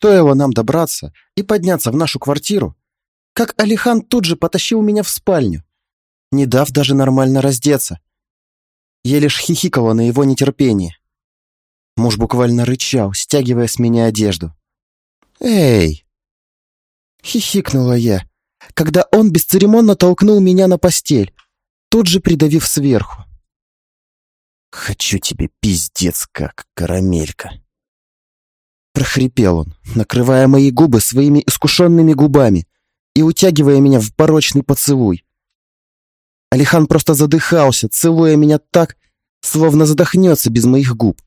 Стоило нам добраться и подняться в нашу квартиру, как Алихан тут же потащил меня в спальню, не дав даже нормально раздеться. Я лишь хихикала на его нетерпение. Муж буквально рычал, стягивая с меня одежду. «Эй!» Хихикнула я, когда он бесцеремонно толкнул меня на постель, тут же придавив сверху. «Хочу тебе пиздец как, карамелька!» Прохрипел он, накрывая мои губы своими искушенными губами и утягивая меня в порочный поцелуй. Алихан просто задыхался, целуя меня так, словно задохнется без моих губ.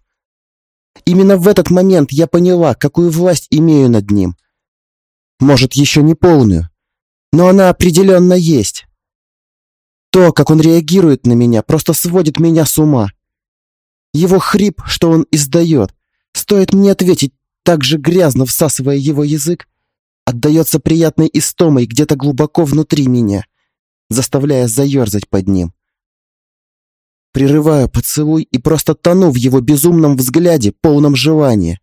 Именно в этот момент я поняла, какую власть имею над ним. Может, еще не полную, но она определенно есть. То, как он реагирует на меня, просто сводит меня с ума. Его хрип, что он издает, стоит мне ответить, так же грязно всасывая его язык, отдается приятной истомой где-то глубоко внутри меня, заставляя заерзать под ним. Прерываю поцелуй и просто тону в его безумном взгляде, полном желания.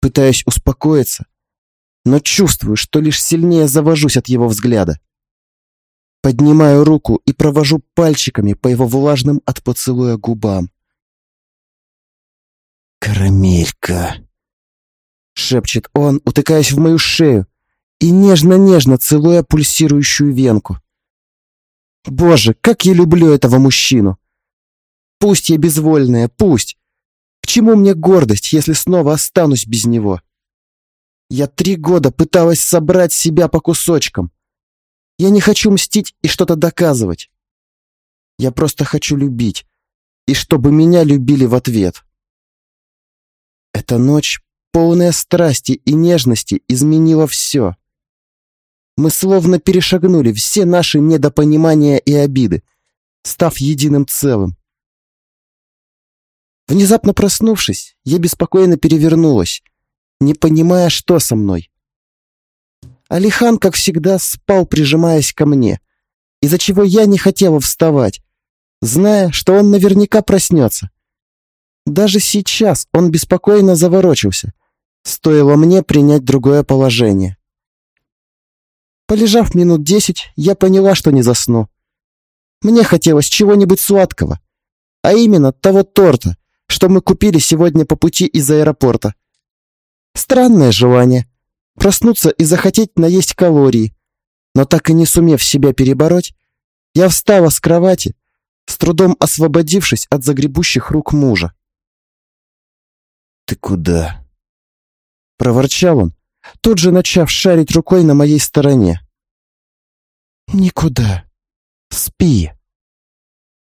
Пытаюсь успокоиться, но чувствую, что лишь сильнее завожусь от его взгляда. Поднимаю руку и провожу пальчиками по его влажным от поцелуя губам. «Карамелька!» — шепчет он, утыкаясь в мою шею и нежно-нежно целуя пульсирующую венку. «Боже, как я люблю этого мужчину!» Пусть я безвольная, пусть. К чему мне гордость, если снова останусь без него? Я три года пыталась собрать себя по кусочкам. Я не хочу мстить и что-то доказывать. Я просто хочу любить, и чтобы меня любили в ответ. Эта ночь, полная страсти и нежности, изменила все. Мы словно перешагнули все наши недопонимания и обиды, став единым целым. Внезапно проснувшись, я беспокойно перевернулась, не понимая, что со мной. Алихан, как всегда, спал, прижимаясь ко мне, из-за чего я не хотела вставать, зная, что он наверняка проснется. Даже сейчас он беспокойно заворочился, стоило мне принять другое положение. Полежав минут десять, я поняла, что не засну. Мне хотелось чего-нибудь сладкого, а именно того торта, что мы купили сегодня по пути из аэропорта. Странное желание. Проснуться и захотеть наесть калории. Но так и не сумев себя перебороть, я встала с кровати, с трудом освободившись от загребущих рук мужа. «Ты куда?» Проворчал он, тут же начав шарить рукой на моей стороне. «Никуда. Спи».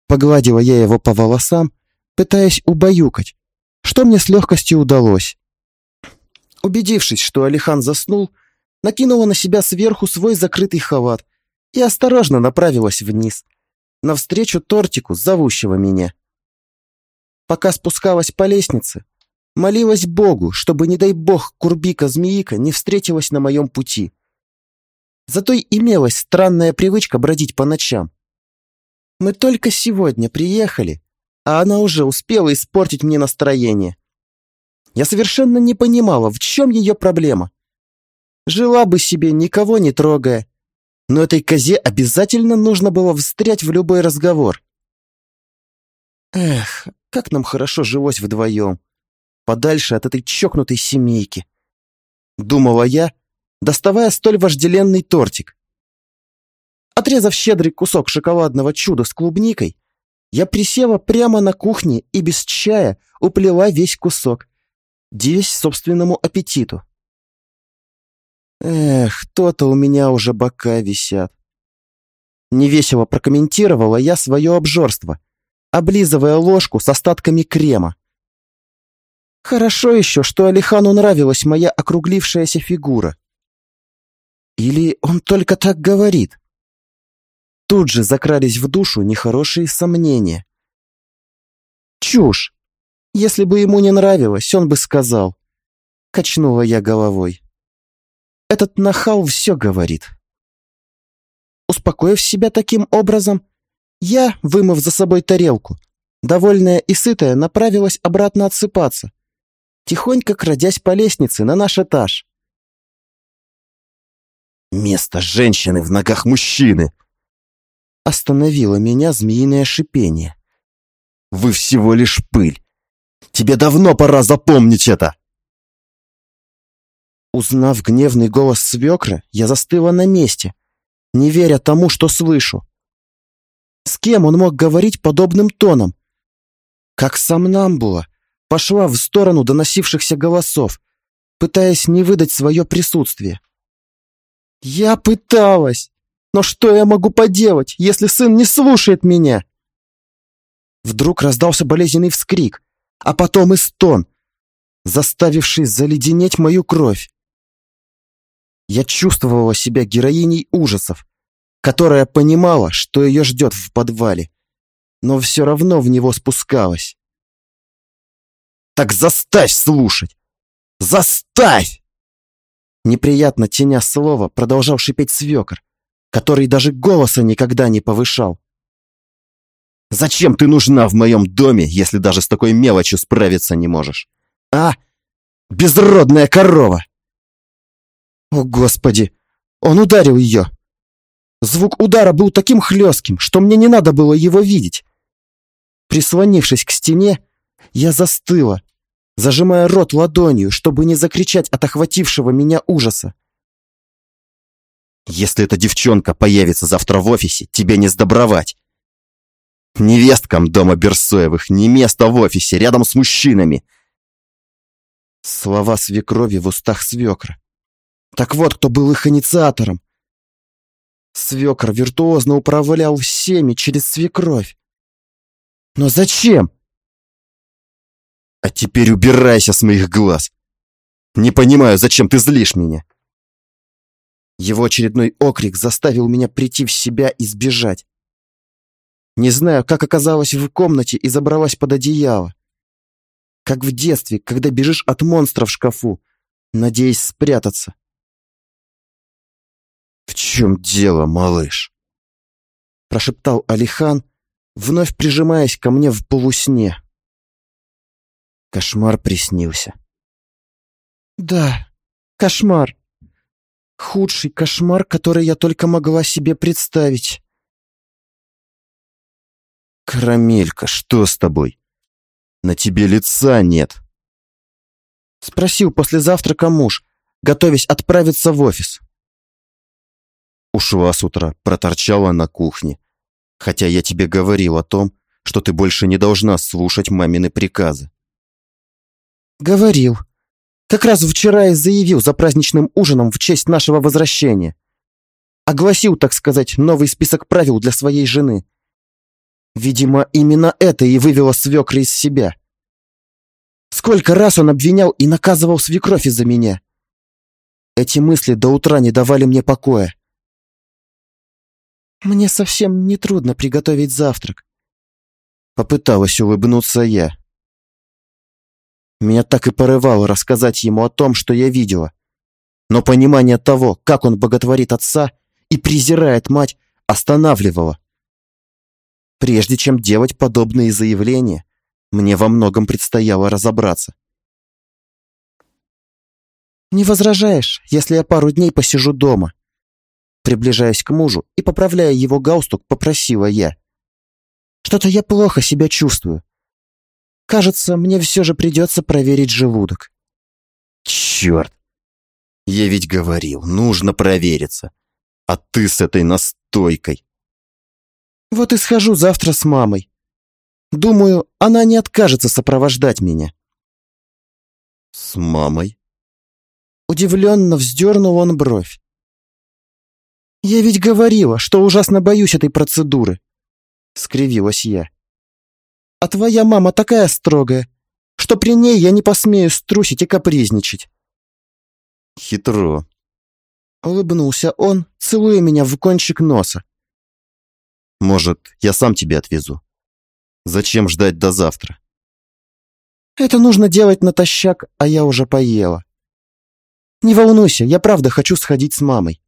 Погладила я его по волосам, пытаясь убаюкать, что мне с легкостью удалось. Убедившись, что Алихан заснул, накинула на себя сверху свой закрытый халат и осторожно направилась вниз, навстречу тортику, зовущего меня. Пока спускалась по лестнице, молилась Богу, чтобы, не дай бог, Курбика-змеика не встретилась на моем пути. Зато и имелась странная привычка бродить по ночам. Мы только сегодня приехали, а она уже успела испортить мне настроение. Я совершенно не понимала, в чем ее проблема. Жила бы себе, никого не трогая, но этой козе обязательно нужно было встрять в любой разговор. Эх, как нам хорошо жилось вдвоем, подальше от этой чокнутой семейки. Думала я, доставая столь вожделенный тортик. Отрезав щедрый кусок шоколадного чуда с клубникой, я присела прямо на кухне и без чая уплела весь кусок, девясь собственному аппетиту. Эх, то-то у меня уже бока висят. Невесело прокомментировала я свое обжорство, облизывая ложку с остатками крема. Хорошо еще, что Алихану нравилась моя округлившаяся фигура. Или он только так говорит? Тут же закрались в душу нехорошие сомнения. «Чушь! Если бы ему не нравилось, он бы сказал». Качнула я головой. Этот нахал все говорит. Успокоив себя таким образом, я, вымыв за собой тарелку, довольная и сытая, направилась обратно отсыпаться, тихонько крадясь по лестнице на наш этаж. «Место женщины в ногах мужчины!» Остановило меня змеиное шипение. «Вы всего лишь пыль! Тебе давно пора запомнить это!» Узнав гневный голос свекра, я застыла на месте, не веря тому, что слышу. С кем он мог говорить подобным тоном? Как сам Намбула пошла в сторону доносившихся голосов, пытаясь не выдать свое присутствие. Я пыталась, но что я могу поделать, если сын не слушает меня? Вдруг раздался болезненный вскрик, а потом и стон, заставивший заледенеть мою кровь. Я чувствовала себя героиней ужасов, которая понимала, что ее ждет в подвале, но все равно в него спускалась. «Так заставь слушать! Заставь!» Неприятно теня слова продолжал шипеть свекор, который даже голоса никогда не повышал. «Зачем ты нужна в моем доме, если даже с такой мелочью справиться не можешь? А? Безродная корова!» О, Господи! Он ударил ее! Звук удара был таким хлестким, что мне не надо было его видеть. Прислонившись к стене, я застыла, зажимая рот ладонью, чтобы не закричать от охватившего меня ужаса. «Если эта девчонка появится завтра в офисе, тебе не сдобровать. Невесткам дома Берсоевых не место в офисе, рядом с мужчинами». Слова свекрови в устах свекра. Так вот, кто был их инициатором. Свекр виртуозно управлял всеми через свекровь. Но зачем? А теперь убирайся с моих глаз. Не понимаю, зачем ты злишь меня. Его очередной окрик заставил меня прийти в себя и сбежать. Не знаю, как оказалась в комнате и забралась под одеяло. Как в детстве, когда бежишь от монстра в шкафу, надеясь спрятаться. «В чем дело, малыш?» Прошептал Алихан, вновь прижимаясь ко мне в полусне. Кошмар приснился. «Да, кошмар. Худший кошмар, который я только могла себе представить». «Карамелька, что с тобой? На тебе лица нет». Спросил после завтрака муж, готовясь отправиться в офис. Ушла с утра, проторчала на кухне. Хотя я тебе говорил о том, что ты больше не должна слушать мамины приказы. Говорил. Как раз вчера и заявил за праздничным ужином в честь нашего возвращения. Огласил, так сказать, новый список правил для своей жены. Видимо, именно это и вывело свекра из себя. Сколько раз он обвинял и наказывал свекровь из-за меня. Эти мысли до утра не давали мне покоя. Мне совсем не трудно приготовить завтрак. Попыталась улыбнуться я. Меня так и порывало рассказать ему о том, что я видела. Но понимание того, как он боготворит отца и презирает мать, останавливало. Прежде чем делать подобные заявления, мне во многом предстояло разобраться. «Не возражаешь, если я пару дней посижу дома?» Приближаясь к мужу и поправляя его галстук, попросила я. «Что-то я плохо себя чувствую. Кажется, мне все же придется проверить желудок». «Черт! Я ведь говорил, нужно провериться. А ты с этой настойкой!» «Вот и схожу завтра с мамой. Думаю, она не откажется сопровождать меня». «С мамой?» Удивленно вздернул он бровь. «Я ведь говорила, что ужасно боюсь этой процедуры!» — скривилась я. «А твоя мама такая строгая, что при ней я не посмею струсить и капризничать!» «Хитро!» — улыбнулся он, целуя меня в кончик носа. «Может, я сам тебя отвезу? Зачем ждать до завтра?» «Это нужно делать натощак, а я уже поела. Не волнуйся, я правда хочу сходить с мамой.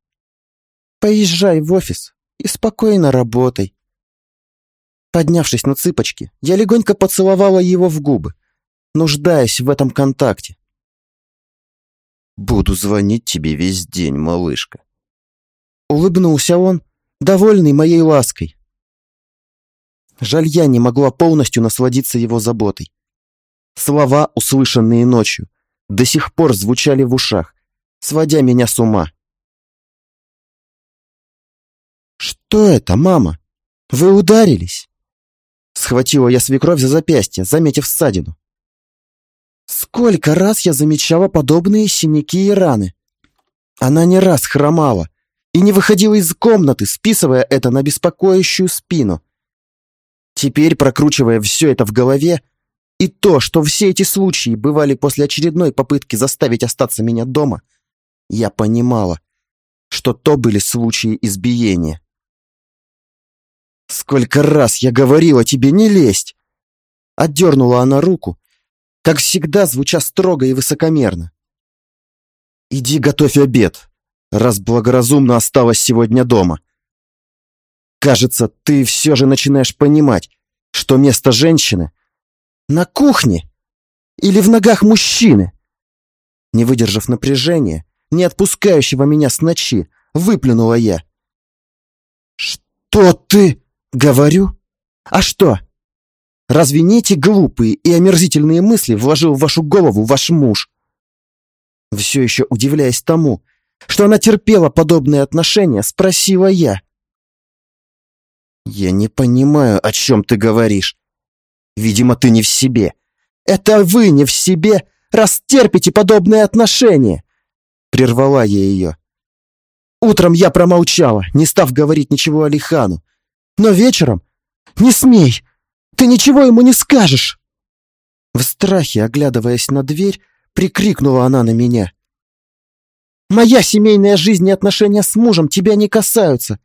Поезжай в офис и спокойно работай. Поднявшись на цыпочки, я легонько поцеловала его в губы, нуждаясь в этом контакте. Буду звонить тебе весь день, малышка. Улыбнулся он, довольный моей лаской. Жаль, я не могла полностью насладиться его заботой. Слова, услышанные ночью, до сих пор звучали в ушах, сводя меня с ума. «Что это, мама? Вы ударились?» Схватила я свекровь за запястье, заметив ссадину. Сколько раз я замечала подобные синяки и раны. Она не раз хромала и не выходила из комнаты, списывая это на беспокоящую спину. Теперь, прокручивая все это в голове, и то, что все эти случаи бывали после очередной попытки заставить остаться меня дома, я понимала, что то были случаи избиения. «Сколько раз я говорила тебе не лезть!» Отдернула она руку, как всегда, звуча строго и высокомерно. «Иди готовь обед, раз благоразумно осталась сегодня дома. Кажется, ты все же начинаешь понимать, что место женщины на кухне или в ногах мужчины. Не выдержав напряжения, не отпускающего меня с ночи, выплюнула я. «Что ты?» «Говорю? А что? Разве не эти глупые и омерзительные мысли вложил в вашу голову ваш муж?» Все еще удивляясь тому, что она терпела подобные отношения, спросила я. «Я не понимаю, о чем ты говоришь. Видимо, ты не в себе. Это вы не в себе, раз терпите подобные отношения!» Прервала я ее. Утром я промолчала, не став говорить ничего Алихану. Но вечером... Не смей! Ты ничего ему не скажешь!» В страхе, оглядываясь на дверь, прикрикнула она на меня. Моя семейная жизнь и отношения с мужем тебя не касаются.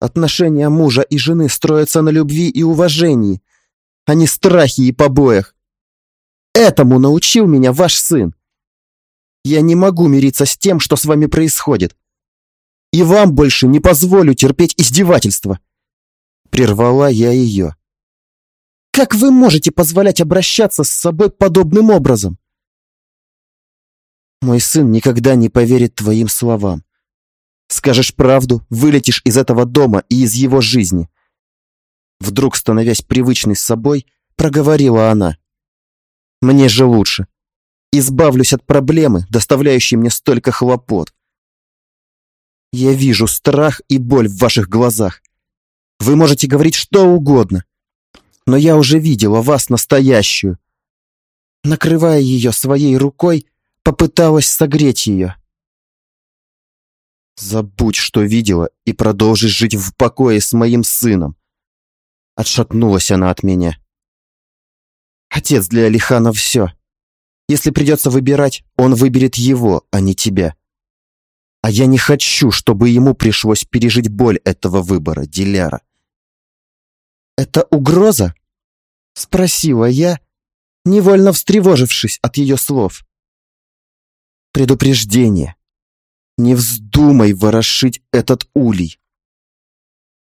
Отношения мужа и жены строятся на любви и уважении, а не страхе и побоях. Этому научил меня ваш сын. Я не могу мириться с тем, что с вами происходит. И вам больше не позволю терпеть издевательства. Прервала я ее. Как вы можете позволять обращаться с собой подобным образом? Мой сын никогда не поверит твоим словам. Скажешь правду, вылетишь из этого дома и из его жизни. Вдруг, становясь привычной с собой, проговорила она. Мне же лучше. Избавлюсь от проблемы, доставляющей мне столько хлопот. Я вижу страх и боль в ваших глазах. Вы можете говорить что угодно. Но я уже видела вас настоящую. Накрывая ее своей рукой, попыталась согреть ее. Забудь, что видела, и продолжишь жить в покое с моим сыном. Отшатнулась она от меня. Отец для Алихана все. Если придется выбирать, он выберет его, а не тебя. А я не хочу, чтобы ему пришлось пережить боль этого выбора, Диляра. «Это угроза?» — спросила я, невольно встревожившись от ее слов. Предупреждение. Не вздумай ворошить этот улей.